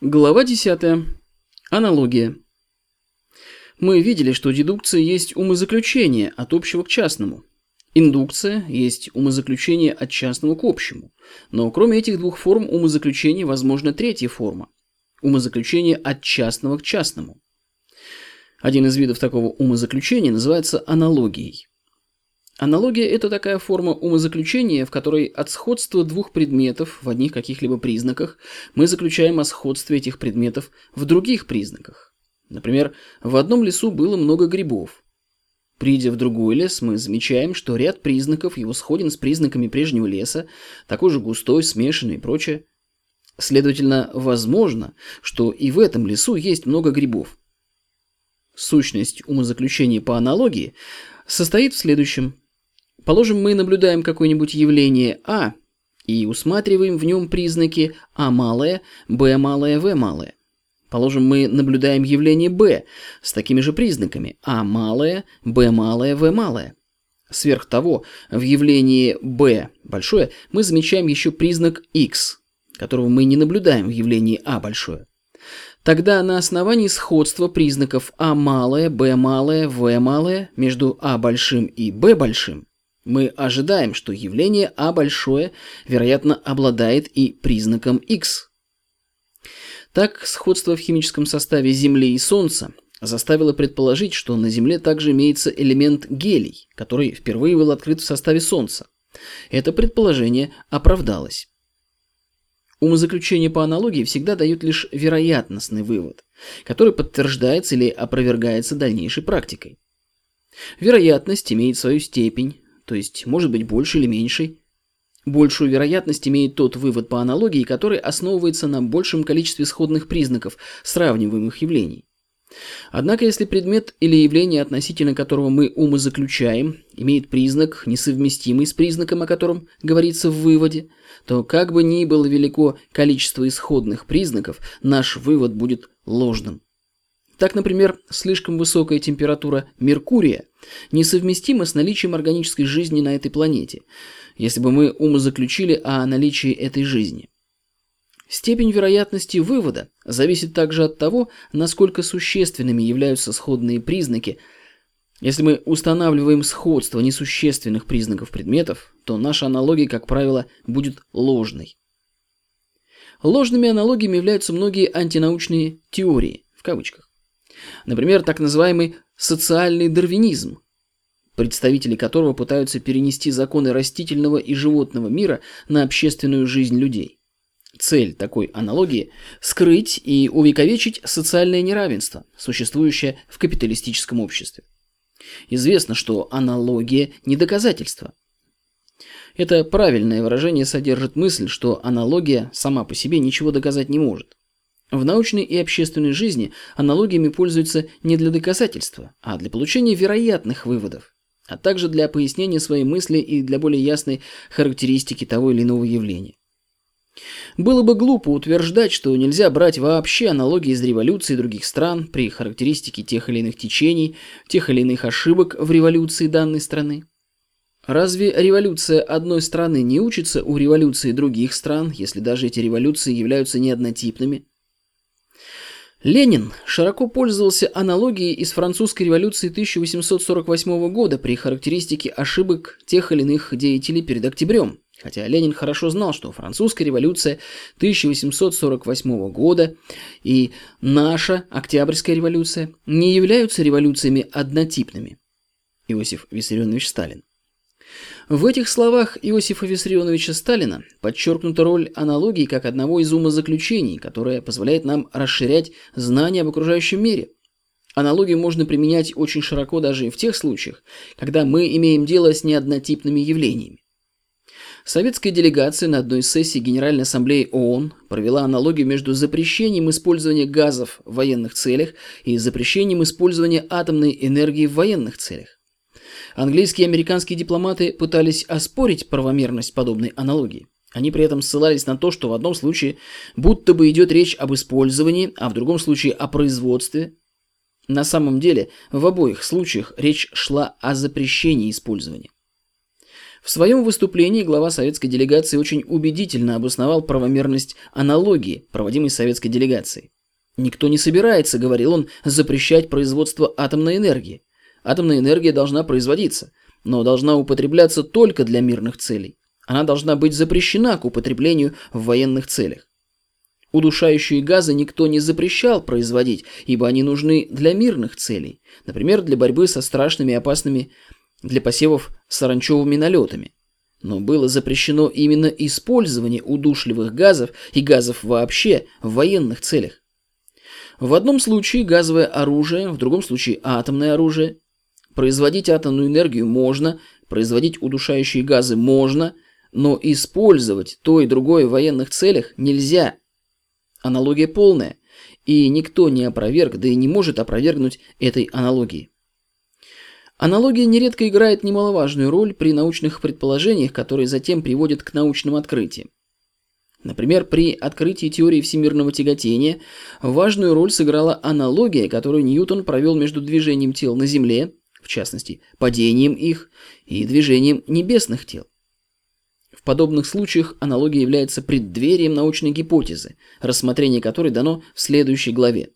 Глава 10. Аналогия. Мы видели, что дедукция есть умозаключение от общего к частному. Индукция есть умозаключение от частного к общему. Но кроме этих двух форм умозаключения возможна третья форма – умозаключение от частного к частному. Один из видов такого умозаключения называется аналогией. Аналогия – это такая форма умозаключения, в которой от сходства двух предметов в одних каких-либо признаках мы заключаем о сходстве этих предметов в других признаках. Например, в одном лесу было много грибов. Придя в другой лес, мы замечаем, что ряд признаков его сходен с признаками прежнего леса, такой же густой, смешанный и прочее. Следовательно, возможно, что и в этом лесу есть много грибов. Сущность умозаключения по аналогии состоит в следующем – Положим, мы наблюдаем какое-нибудь явление А и усматриваем в нем признаки А малое, Б малое, В малое. Положим, мы наблюдаем явление Б с такими же признаками А малое, Б малое, В малое. Сверх того, в явлении B большое мы замечаем еще признак X, которого мы не наблюдаем в явлении А большое. Тогда на основании сходства признаков А малое, Б малое, В малое между А большим и Б большим мы ожидаем, что явление А большое, вероятно, обладает и признаком X. Так, сходство в химическом составе Земли и Солнца заставило предположить, что на Земле также имеется элемент гелий, который впервые был открыт в составе Солнца. Это предположение оправдалось. Умозаключение по аналогии всегда дают лишь вероятностный вывод, который подтверждается или опровергается дальнейшей практикой. Вероятность имеет свою степень, то есть может быть больше или меньшей. Большую вероятность имеет тот вывод по аналогии, который основывается на большем количестве сходных признаков сравниваемых явлений. Однако, если предмет или явление, относительно которого мы умозаключаем, имеет признак, несовместимый с признаком, о котором говорится в выводе, то как бы ни было велико количество исходных признаков, наш вывод будет ложным. Так, например, слишком высокая температура Меркурия несовместима с наличием органической жизни на этой планете, если бы мы умозаключили о наличии этой жизни. Степень вероятности вывода зависит также от того, насколько существенными являются сходные признаки. Если мы устанавливаем сходство несущественных признаков предметов, то наша аналогия, как правило, будет ложной. Ложными аналогиями являются многие антинаучные теории, в кавычках. Например, так называемый социальный дарвинизм, представители которого пытаются перенести законы растительного и животного мира на общественную жизнь людей. Цель такой аналогии – скрыть и увековечить социальное неравенство, существующее в капиталистическом обществе. Известно, что аналогия – не доказательство. Это правильное выражение содержит мысль, что аналогия сама по себе ничего доказать не может. В научной и общественной жизни аналогиями пользуются не для доказательства, а для получения вероятных выводов, а также для пояснения своей мысли и для более ясной характеристики того или иного явления. Было бы глупо утверждать, что нельзя брать вообще аналогии из революции других стран при характеристике тех или иных течений, тех или иных ошибок в революции данной страны. Разве революция одной страны не учится у революции других стран, если даже эти революции являются неоднотипными? Ленин широко пользовался аналогией из французской революции 1848 года при характеристике ошибок тех или иных деятелей перед октябрем. Хотя Ленин хорошо знал, что французская революция 1848 года и наша Октябрьская революция не являются революциями однотипными. Иосиф Виссарионович Сталин. В этих словах Иосифа Виссарионовича Сталина подчеркнута роль аналогии как одного из умозаключений, которое позволяет нам расширять знания об окружающем мире. Аналогию можно применять очень широко даже и в тех случаях, когда мы имеем дело с неоднотипными явлениями. Советская делегация на одной из сессий Генеральной Ассамблеи ООН провела аналогию между запрещением использования газов в военных целях и запрещением использования атомной энергии в военных целях. Английские и американские дипломаты пытались оспорить правомерность подобной аналогии. Они при этом ссылались на то, что в одном случае будто бы идет речь об использовании, а в другом случае о производстве. На самом деле, в обоих случаях речь шла о запрещении использования. В своем выступлении глава советской делегации очень убедительно обосновал правомерность аналогии, проводимой советской делегацией. «Никто не собирается, — говорил он, — запрещать производство атомной энергии. Атомная энергия должна производиться, но должна употребляться только для мирных целей. Она должна быть запрещена к употреблению в военных целях. Удушающие газы никто не запрещал производить, ибо они нужны для мирных целей, например, для борьбы со страшными и опасными для посевов саранчевыми налетами. Но было запрещено именно использование удушливых газов и газов вообще в военных целях. В одном случае газовое оружие, в другом случае атомное оружие. Производить атомную энергию можно, производить удушающие газы можно, но использовать то и другое в военных целях нельзя. Аналогия полная, и никто не опроверг, да и не может опровергнуть этой аналогии. Аналогия нередко играет немаловажную роль при научных предположениях, которые затем приводят к научным открытиям. Например, при открытии теории всемирного тяготения важную роль сыграла аналогия, которую Ньютон провел между движением тел на Земле, в частности, падением их, и движением небесных тел. В подобных случаях аналогия является преддверием научной гипотезы, рассмотрение которой дано в следующей главе.